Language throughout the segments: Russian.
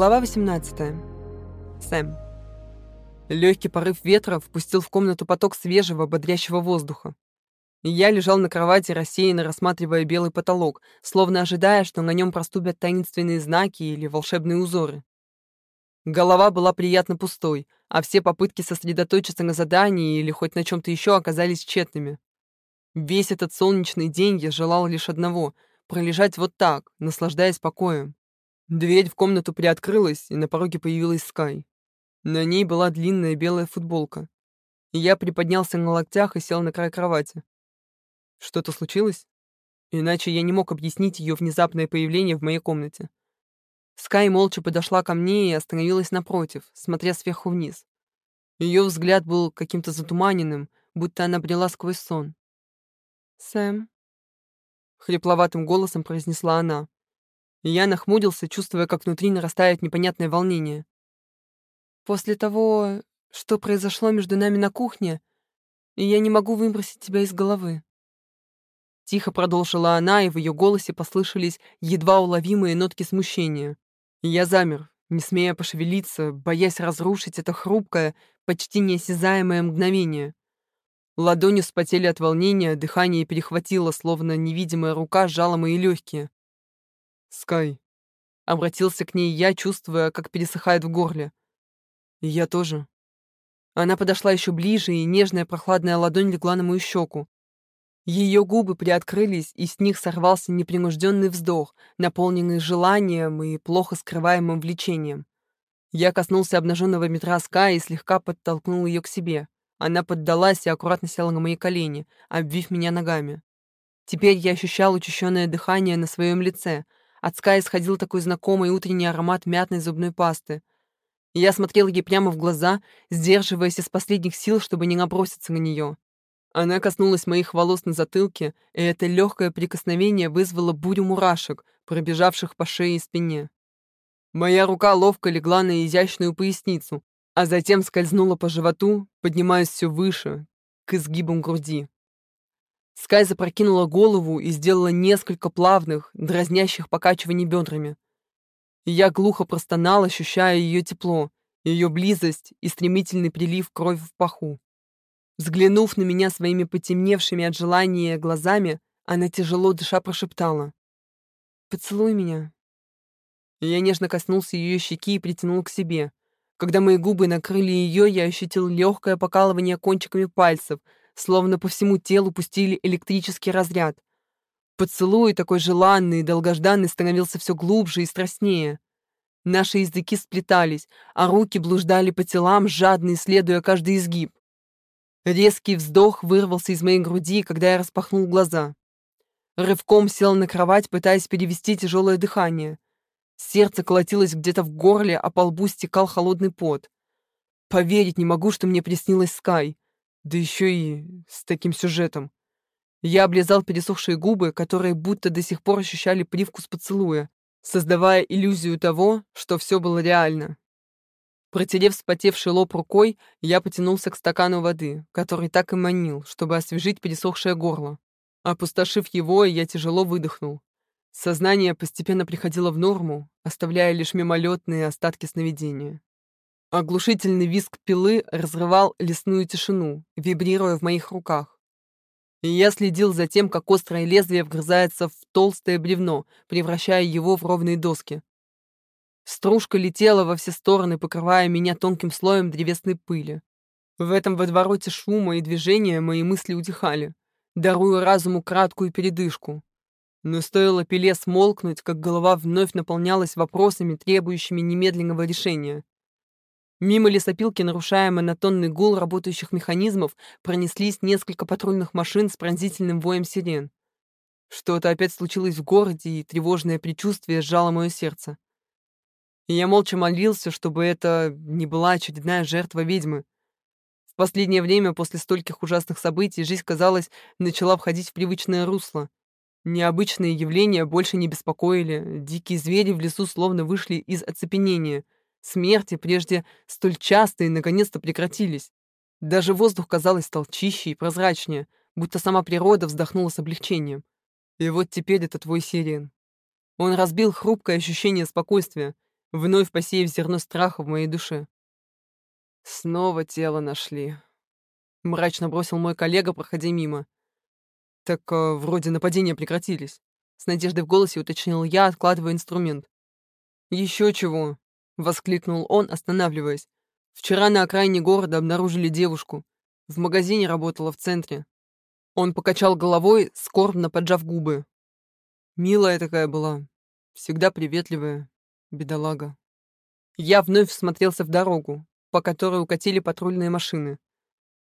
Глава 18. Сэм. Легкий порыв ветра впустил в комнату поток свежего, бодрящего воздуха. Я лежал на кровати, рассеянно рассматривая белый потолок, словно ожидая, что на нем проступят таинственные знаки или волшебные узоры. Голова была приятно пустой, а все попытки сосредоточиться на задании или хоть на чем-то еще оказались тщетными. Весь этот солнечный день я желал лишь одного — пролежать вот так, наслаждаясь покоем. Дверь в комнату приоткрылась, и на пороге появилась Скай. На ней была длинная белая футболка. Я приподнялся на локтях и сел на край кровати. Что-то случилось? Иначе я не мог объяснить ее внезапное появление в моей комнате. Скай молча подошла ко мне и остановилась напротив, смотря сверху вниз. Ее взгляд был каким-то затуманенным, будто она брела сквозь сон. «Сэм», — хрипловатым голосом произнесла она я нахмурился, чувствуя, как внутри нарастает непонятное волнение. «После того, что произошло между нами на кухне, я не могу выбросить тебя из головы». Тихо продолжила она, и в ее голосе послышались едва уловимые нотки смущения. И я замер, не смея пошевелиться, боясь разрушить это хрупкое, почти неосязаемое мгновение. Ладони вспотели от волнения, дыхание перехватило, словно невидимая рука сжала мои легкие. «Скай». Обратился к ней я, чувствуя, как пересыхает в горле. Я тоже. Она подошла еще ближе, и нежная прохладная ладонь легла на мою щеку. Ее губы приоткрылись, и с них сорвался непринужденный вздох, наполненный желанием и плохо скрываемым влечением. Я коснулся обнаженного метра Скай и слегка подтолкнул ее к себе. Она поддалась и аккуратно села на мои колени, обвив меня ногами. Теперь я ощущал учащенное дыхание на своем лице — от Скай исходил такой знакомый утренний аромат мятной зубной пасты. Я смотрел ей прямо в глаза, сдерживаясь из последних сил, чтобы не наброситься на нее. Она коснулась моих волос на затылке, и это легкое прикосновение вызвало бурю мурашек, пробежавших по шее и спине. Моя рука ловко легла на изящную поясницу, а затем скользнула по животу, поднимаясь все выше, к изгибам груди. Скай запрокинула голову и сделала несколько плавных, дразнящих покачиваний бедрами. Я глухо простонал, ощущая ее тепло, ее близость и стремительный прилив крови в паху. Взглянув на меня своими потемневшими от желания глазами, она тяжело дыша прошептала. «Поцелуй меня». Я нежно коснулся ее щеки и притянул к себе. Когда мои губы накрыли ее, я ощутил легкое покалывание кончиками пальцев — словно по всему телу пустили электрический разряд. Поцелуй, такой желанный и долгожданный, становился все глубже и страстнее. Наши языки сплетались, а руки блуждали по телам, жадно исследуя каждый изгиб. Резкий вздох вырвался из моей груди, когда я распахнул глаза. Рывком сел на кровать, пытаясь перевести тяжелое дыхание. Сердце колотилось где-то в горле, а по лбу стекал холодный пот. Поверить не могу, что мне приснилась Скай. Да еще и с таким сюжетом. Я облизал пересохшие губы, которые будто до сих пор ощущали привкус поцелуя, создавая иллюзию того, что все было реально. Протерев вспотевший лоб рукой, я потянулся к стакану воды, который так и манил, чтобы освежить пересохшее горло. Опустошив его, я тяжело выдохнул. Сознание постепенно приходило в норму, оставляя лишь мимолетные остатки сновидения. Оглушительный визг пилы разрывал лесную тишину, вибрируя в моих руках. И я следил за тем, как острое лезвие вгрызается в толстое бревно, превращая его в ровные доски. Стружка летела во все стороны, покрывая меня тонким слоем древесной пыли. В этом водовороте шума и движения мои мысли утихали, даруя разуму краткую передышку. Но стоило пиле смолкнуть, как голова вновь наполнялась вопросами, требующими немедленного решения. Мимо лесопилки, нарушая монотонный гул работающих механизмов, пронеслись несколько патрульных машин с пронзительным воем сирен. Что-то опять случилось в городе, и тревожное предчувствие сжало мое сердце. И я молча молился, чтобы это не была очередная жертва ведьмы. В последнее время, после стольких ужасных событий, жизнь, казалось, начала входить в привычное русло. Необычные явления больше не беспокоили, дикие звери в лесу словно вышли из оцепенения — Смерти, прежде столь частые, наконец-то прекратились. Даже воздух, казалось, стал чище и прозрачнее, будто сама природа вздохнула с облегчением. И вот теперь это твой сирен. Он разбил хрупкое ощущение спокойствия, вновь посеяв зерно страха в моей душе. Снова тело нашли. Мрачно бросил мой коллега, проходя мимо. Так э, вроде нападения прекратились. С надеждой в голосе уточнил я, откладывая инструмент. Еще чего, воскликнул он, останавливаясь. Вчера на окраине города обнаружили девушку. В магазине работала в центре. Он покачал головой, скорбно поджав губы. Милая такая была, всегда приветливая, бедолага. Я вновь всмотрелся в дорогу, по которой укатили патрульные машины.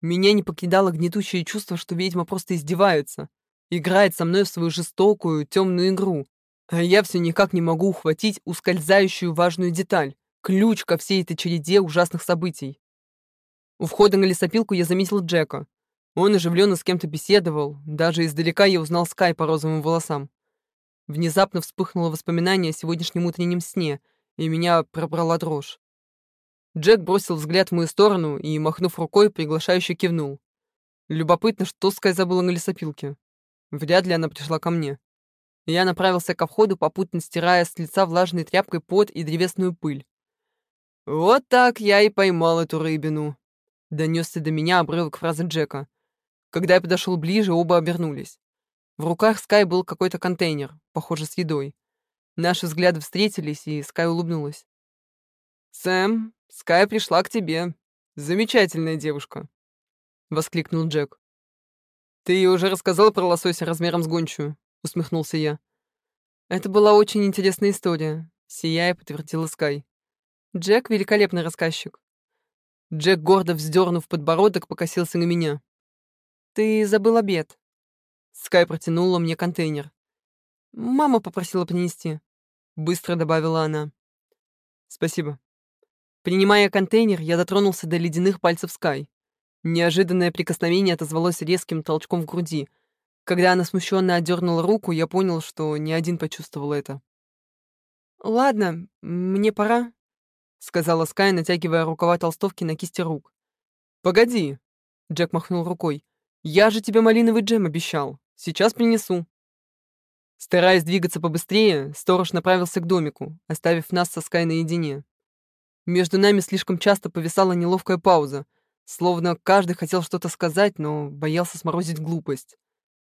Меня не покидало гнетущее чувство, что ведьма просто издевается, играет со мной в свою жестокую, темную игру, а я все никак не могу ухватить ускользающую важную деталь, ключ ко всей этой череде ужасных событий. У входа на лесопилку я заметил Джека. Он оживленно с кем-то беседовал, даже издалека я узнал Скай по розовым волосам. Внезапно вспыхнуло воспоминание о сегодняшнем утреннем сне, и меня пробрала дрожь. Джек бросил взгляд в мою сторону и, махнув рукой, приглашающе кивнул. Любопытно, что Скай забыла на лесопилке. Вряд ли она пришла ко мне. Я направился ко входу, попутно стирая с лица влажной тряпкой пот и древесную пыль. «Вот так я и поймал эту рыбину», — донесся до меня обрывок фразы Джека. Когда я подошел ближе, оба обернулись. В руках Скай был какой-то контейнер, похоже, с едой. Наши взгляды встретились, и Скай улыбнулась. «Сэм, Скай пришла к тебе. Замечательная девушка», — воскликнул Джек. «Ты ей уже рассказал про лосося размером с гончую?» — усмехнулся я. «Это была очень интересная история», — сияя подтвердила Скай. «Джек — великолепный рассказчик». Джек, гордо вздернув подбородок, покосился на меня. «Ты забыл обед», Скай протянула мне контейнер. «Мама попросила принести», — быстро добавила она. «Спасибо». Принимая контейнер, я дотронулся до ледяных пальцев Скай. Неожиданное прикосновение отозвалось резким толчком в груди. Когда она смущенно отдернула руку, я понял, что не один почувствовал это. «Ладно, мне пора», — сказала Скай, натягивая рукава толстовки на кисти рук. «Погоди», — Джек махнул рукой. «Я же тебе малиновый джем обещал. Сейчас принесу». Стараясь двигаться побыстрее, сторож направился к домику, оставив нас со Скай наедине. Между нами слишком часто повисала неловкая пауза, словно каждый хотел что-то сказать, но боялся сморозить глупость.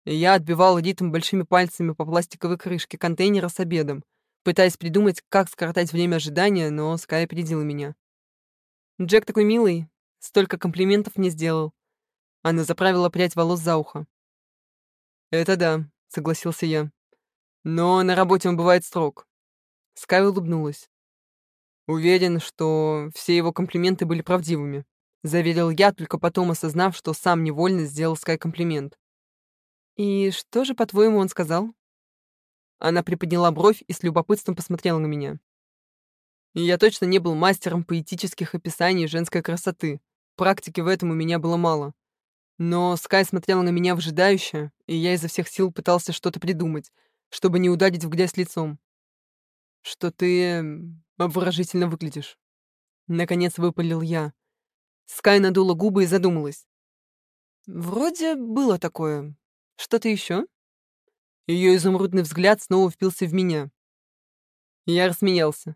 Я отбивал ритм большими пальцами по пластиковой крышке контейнера с обедом, пытаясь придумать, как скоротать время ожидания, но Скай опередила меня. «Джек такой милый, столько комплиментов мне сделал». Она заправила прядь волос за ухо. «Это да», — согласился я. «Но на работе он бывает строг». Скай улыбнулась. «Уверен, что все его комплименты были правдивыми», — заверил я, только потом осознав, что сам невольно сделал Скай комплимент. «И что же, по-твоему, он сказал?» Она приподняла бровь и с любопытством посмотрела на меня. Я точно не был мастером поэтических описаний женской красоты. Практики в этом у меня было мало. Но Скай смотрела на меня вжидающе, и я изо всех сил пытался что-то придумать, чтобы не ударить в грязь лицом. «Что ты обворожительно выглядишь», — наконец выпалил я. Скай надула губы и задумалась. «Вроде было такое. Что-то еще?» Ее изумрудный взгляд снова впился в меня. Я рассмеялся.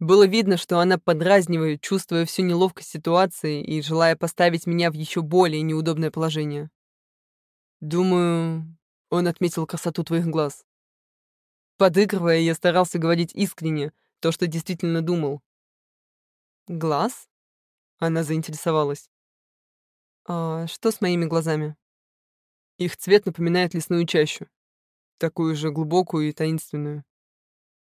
Было видно, что она подразнивает, чувствуя всю неловкость ситуации и желая поставить меня в еще более неудобное положение. Думаю, он отметил красоту твоих глаз. Подыгрывая, я старался говорить искренне, то, что действительно думал. «Глаз?» Она заинтересовалась. «А что с моими глазами?» Их цвет напоминает лесную чащу, такую же глубокую и таинственную.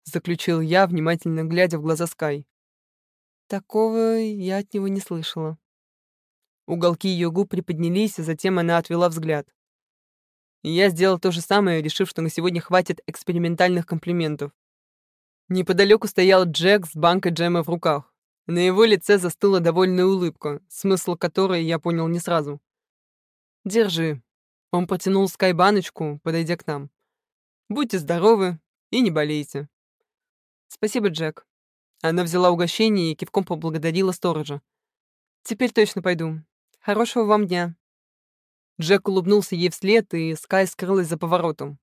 — заключил я, внимательно глядя в глаза Скай. Такого я от него не слышала. Уголки ее губ приподнялись, а затем она отвела взгляд. я сделал то же самое, решив, что на сегодня хватит экспериментальных комплиментов. Неподалеку стоял Джек с банкой джема в руках. На его лице застыла довольная улыбка, смысл которой я понял не сразу. «Держи». Он протянул Скай баночку, подойдя к нам. «Будьте здоровы и не болейте». «Спасибо, Джек». Она взяла угощение и кивком поблагодарила сторожа. «Теперь точно пойду. Хорошего вам дня». Джек улыбнулся ей вслед, и Скай скрылась за поворотом.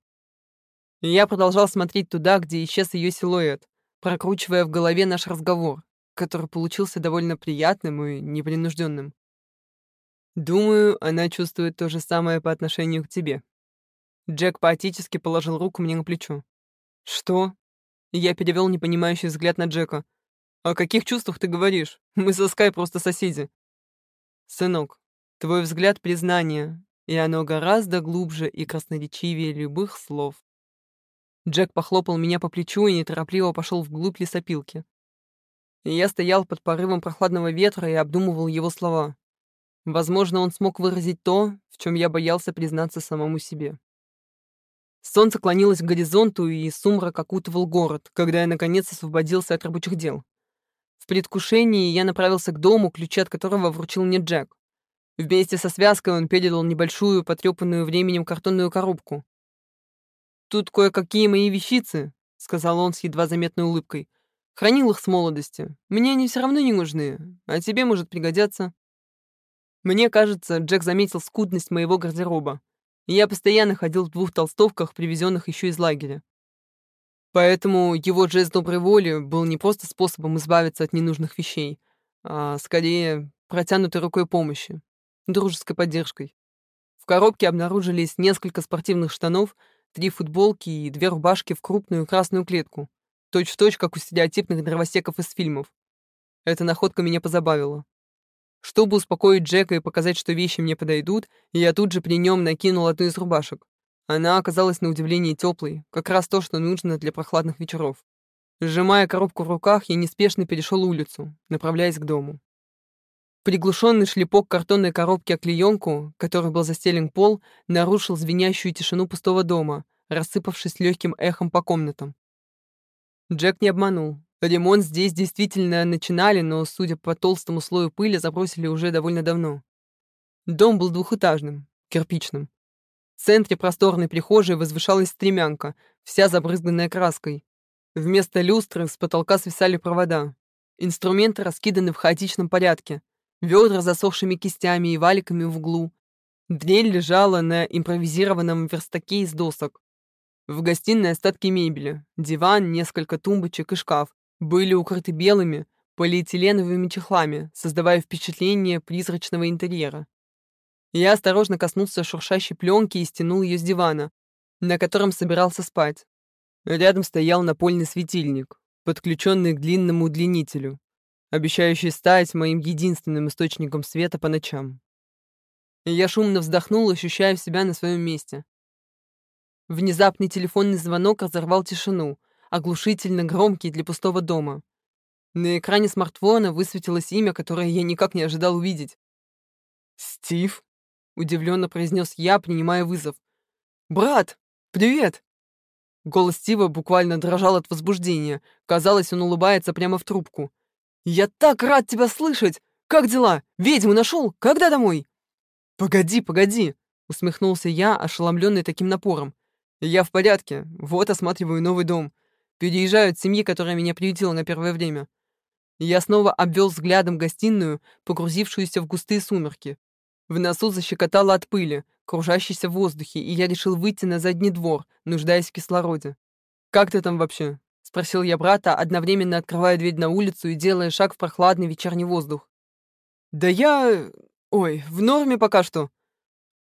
Я продолжал смотреть туда, где исчез ее силуэт, прокручивая в голове наш разговор, который получился довольно приятным и непринужденным. «Думаю, она чувствует то же самое по отношению к тебе». Джек поотически положил руку мне на плечо. «Что?» Я перевел непонимающий взгляд на Джека. «О каких чувствах ты говоришь? Мы со Скай просто соседи». «Сынок, твой взгляд — признание, и оно гораздо глубже и красноречивее любых слов». Джек похлопал меня по плечу и неторопливо пошел вглубь лесопилки. Я стоял под порывом прохладного ветра и обдумывал его слова. Возможно, он смог выразить то, в чем я боялся признаться самому себе. Солнце клонилось к горизонту, и сумрак окутывал город, когда я, наконец, освободился от рабочих дел. В предвкушении я направился к дому, ключи от которого вручил мне Джек. Вместе со связкой он передал небольшую, потрепанную временем картонную коробку. «Тут кое-какие мои вещицы», — сказал он с едва заметной улыбкой. «Хранил их с молодости. Мне они все равно не нужны, а тебе, может, пригодятся». Мне кажется, Джек заметил скудность моего гардероба. Я постоянно ходил в двух толстовках, привезенных еще из лагеря. Поэтому его жест доброй воли был не просто способом избавиться от ненужных вещей, а скорее протянутой рукой помощи, дружеской поддержкой. В коробке обнаружились несколько спортивных штанов, три футболки и две рубашки в крупную красную клетку, точь-в-точь, -точь, как у стереотипных дровосеков из фильмов. Эта находка меня позабавила. Чтобы успокоить Джека и показать, что вещи мне подойдут, я тут же при нем накинул одну из рубашек. Она оказалась на удивление теплой, как раз то, что нужно для прохладных вечеров. Сжимая коробку в руках, я неспешно перешел улицу, направляясь к дому. Приглушенный шлепок картонной коробки о клеенку, который был застелен пол, нарушил звенящую тишину пустого дома, рассыпавшись легким эхом по комнатам. Джек не обманул. Ремонт здесь действительно начинали, но, судя по толстому слою пыли, забросили уже довольно давно. Дом был двухэтажным, кирпичным. В центре просторной прихожей возвышалась стремянка, вся забрызганная краской. Вместо люстры с потолка свисали провода. Инструменты раскиданы в хаотичном порядке. Ведра с засохшими кистями и валиками в углу. Дрель лежала на импровизированном верстаке из досок. В гостиной остатки мебели, диван, несколько тумбочек и шкаф, были укрыты белыми полиэтиленовыми чехлами, создавая впечатление призрачного интерьера. Я осторожно коснулся шуршащей пленки и стянул ее с дивана, на котором собирался спать. Рядом стоял напольный светильник, подключенный к длинному удлинителю, обещающий стать моим единственным источником света по ночам. Я шумно вздохнул, ощущая себя на своем месте. Внезапный телефонный звонок разорвал тишину, оглушительно громкий для пустого дома. На экране смартфона высветилось имя, которое я никак не ожидал увидеть. «Стив?» — удивленно произнес я, принимая вызов. «Брат, привет!» Голос Стива буквально дрожал от возбуждения. Казалось, он улыбается прямо в трубку. «Я так рад тебя слышать! Как дела? Ведьму нашел? Когда домой?» «Погоди, погоди!» — усмехнулся я, ошеломленный таким напором. «Я в порядке. Вот осматриваю новый дом. Переезжаю от семьи, которая меня приютила на первое время. Я снова обвел взглядом гостиную, погрузившуюся в густые сумерки. В носу защекотало от пыли, кружащейся в воздухе, и я решил выйти на задний двор, нуждаясь в кислороде. «Как ты там вообще?» — спросил я брата, одновременно открывая дверь на улицу и делая шаг в прохладный вечерний воздух. «Да я... Ой, в норме пока что».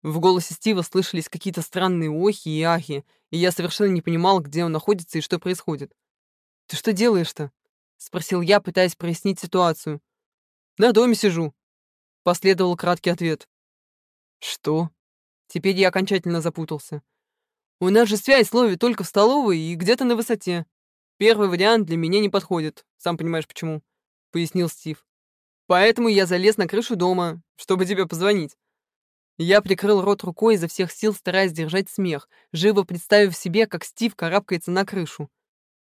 В голосе Стива слышались какие-то странные охи и ахи, и я совершенно не понимал, где он находится и что происходит. «Ты что делаешь-то?» — спросил я, пытаясь прояснить ситуацию. «На доме сижу», — последовал краткий ответ. «Что?» Теперь я окончательно запутался. «У нас же связь ловит только в столовой и где-то на высоте. Первый вариант для меня не подходит, сам понимаешь почему», — пояснил Стив. «Поэтому я залез на крышу дома, чтобы тебе позвонить. Я прикрыл рот рукой изо всех сил, стараясь держать смех, живо представив себе, как Стив карабкается на крышу.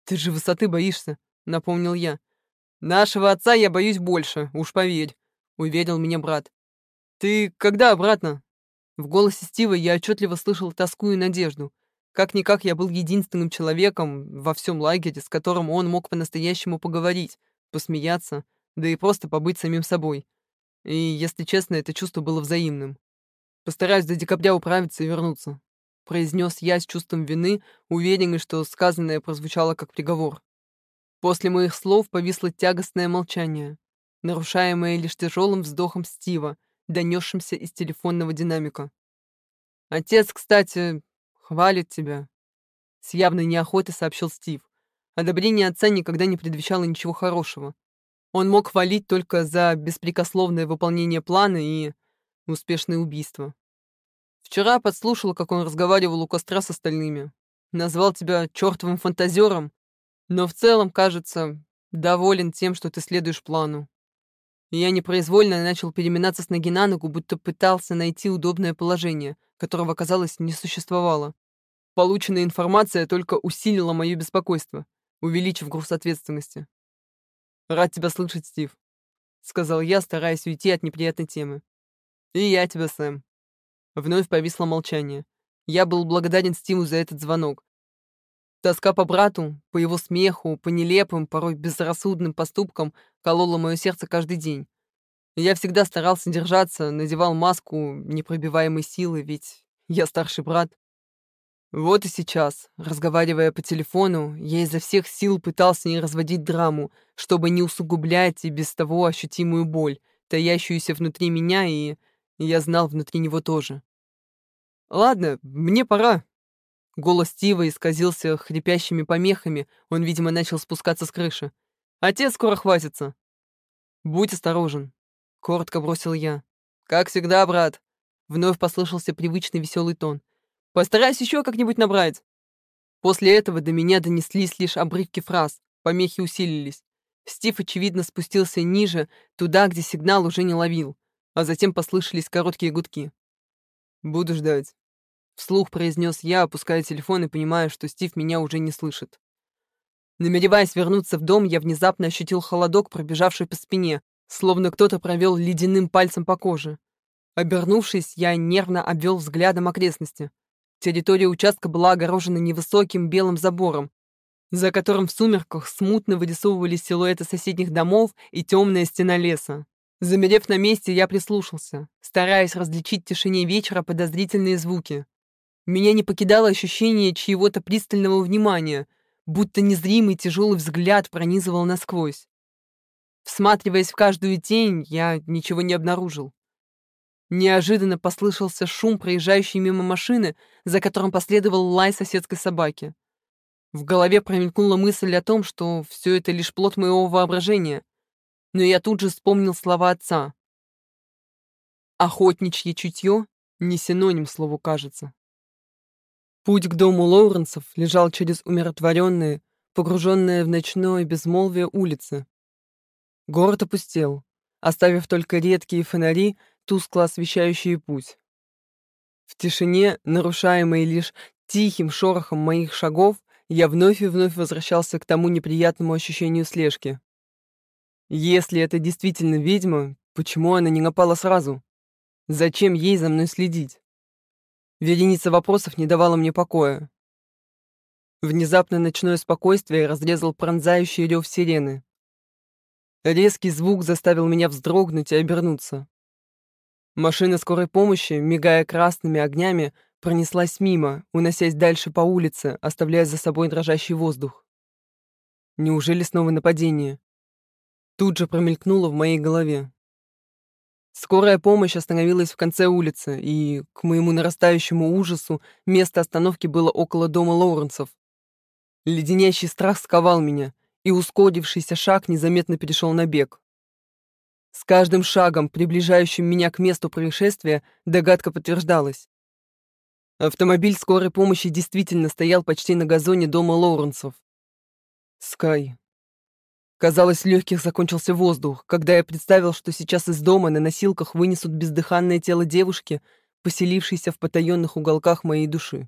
«Ты же высоты боишься», — напомнил я. «Нашего отца я боюсь больше, уж поверь», — уверил меня брат. «Ты когда обратно?» В голосе Стива я отчетливо слышал тоску и надежду. Как-никак я был единственным человеком во всем лагере, с которым он мог по-настоящему поговорить, посмеяться, да и просто побыть самим собой. И, если честно, это чувство было взаимным. Постараюсь до декабря управиться и вернуться», — произнес я с чувством вины, уверенный, что сказанное прозвучало как приговор. После моих слов повисло тягостное молчание, нарушаемое лишь тяжелым вздохом Стива, донесшимся из телефонного динамика. «Отец, кстати, хвалит тебя», — с явной неохотой сообщил Стив. Одобрение отца никогда не предвещало ничего хорошего. Он мог хвалить только за беспрекословное выполнение плана и успешное убийство. Вчера подслушал, как он разговаривал у костра с остальными. Назвал тебя чертовым фантазером, но в целом, кажется, доволен тем, что ты следуешь плану. Я непроизвольно начал переминаться с ноги на ногу, будто пытался найти удобное положение, которого, казалось, не существовало. Полученная информация только усилила мое беспокойство, увеличив груз ответственности. «Рад тебя слышать, Стив», — сказал я, стараясь уйти от неприятной темы. «И я тебя, Сэм». Вновь повисло молчание. Я был благодарен Стиву за этот звонок. Тоска по брату, по его смеху, по нелепым, порой безрассудным поступкам колола мое сердце каждый день. Я всегда старался держаться, надевал маску непробиваемой силы, ведь я старший брат. Вот и сейчас, разговаривая по телефону, я изо всех сил пытался не разводить драму, чтобы не усугублять и без того ощутимую боль, таящуюся внутри меня и я знал внутри него тоже. «Ладно, мне пора». Голос Стива исказился хрипящими помехами, он, видимо, начал спускаться с крыши. «Отец скоро хватится». «Будь осторожен», — коротко бросил я. «Как всегда, брат», — вновь послышался привычный веселый тон. «Постарайся еще как-нибудь набрать». После этого до меня донеслись лишь обрывки фраз, помехи усилились. Стив, очевидно, спустился ниже, туда, где сигнал уже не ловил а затем послышались короткие гудки. «Буду ждать», — вслух произнес я, опуская телефон и понимая, что Стив меня уже не слышит. Намереваясь вернуться в дом, я внезапно ощутил холодок, пробежавший по спине, словно кто-то провел ледяным пальцем по коже. Обернувшись, я нервно обвел взглядом окрестности. Территория участка была огорожена невысоким белым забором, за которым в сумерках смутно вырисовывались силуэты соседних домов и темная стена леса. Замерев на месте, я прислушался, стараясь различить в тишине вечера подозрительные звуки. Меня не покидало ощущение чьего-то пристального внимания, будто незримый тяжелый взгляд пронизывал насквозь. Всматриваясь в каждую тень, я ничего не обнаружил. Неожиданно послышался шум проезжающей мимо машины, за которым последовал лай соседской собаки. В голове промелькнула мысль о том, что все это лишь плод моего воображения, но я тут же вспомнил слова отца. Охотничье чутье — не синоним слову «кажется». Путь к дому Лоуренсов лежал через умиротворенные, погруженные в ночное безмолвие улицы. Город опустел, оставив только редкие фонари, тускло освещающие путь. В тишине, нарушаемой лишь тихим шорохом моих шагов, я вновь и вновь возвращался к тому неприятному ощущению слежки. Если это действительно ведьма, почему она не напала сразу? Зачем ей за мной следить? Вереница вопросов не давала мне покоя. Внезапно ночное спокойствие разрезал пронзающий рев сирены. Резкий звук заставил меня вздрогнуть и обернуться. Машина скорой помощи, мигая красными огнями, пронеслась мимо, уносясь дальше по улице, оставляя за собой дрожащий воздух. Неужели снова нападение? Тут же промелькнуло в моей голове. Скорая помощь остановилась в конце улицы, и, к моему нарастающему ужасу, место остановки было около дома Лоуренсов. Леденящий страх сковал меня, и ускорившийся шаг незаметно перешел на бег. С каждым шагом, приближающим меня к месту происшествия, догадка подтверждалась. Автомобиль скорой помощи действительно стоял почти на газоне дома Лоуренсов. Скай. Казалось, легких закончился воздух, когда я представил, что сейчас из дома на носилках вынесут бездыханное тело девушки, поселившейся в потаенных уголках моей души.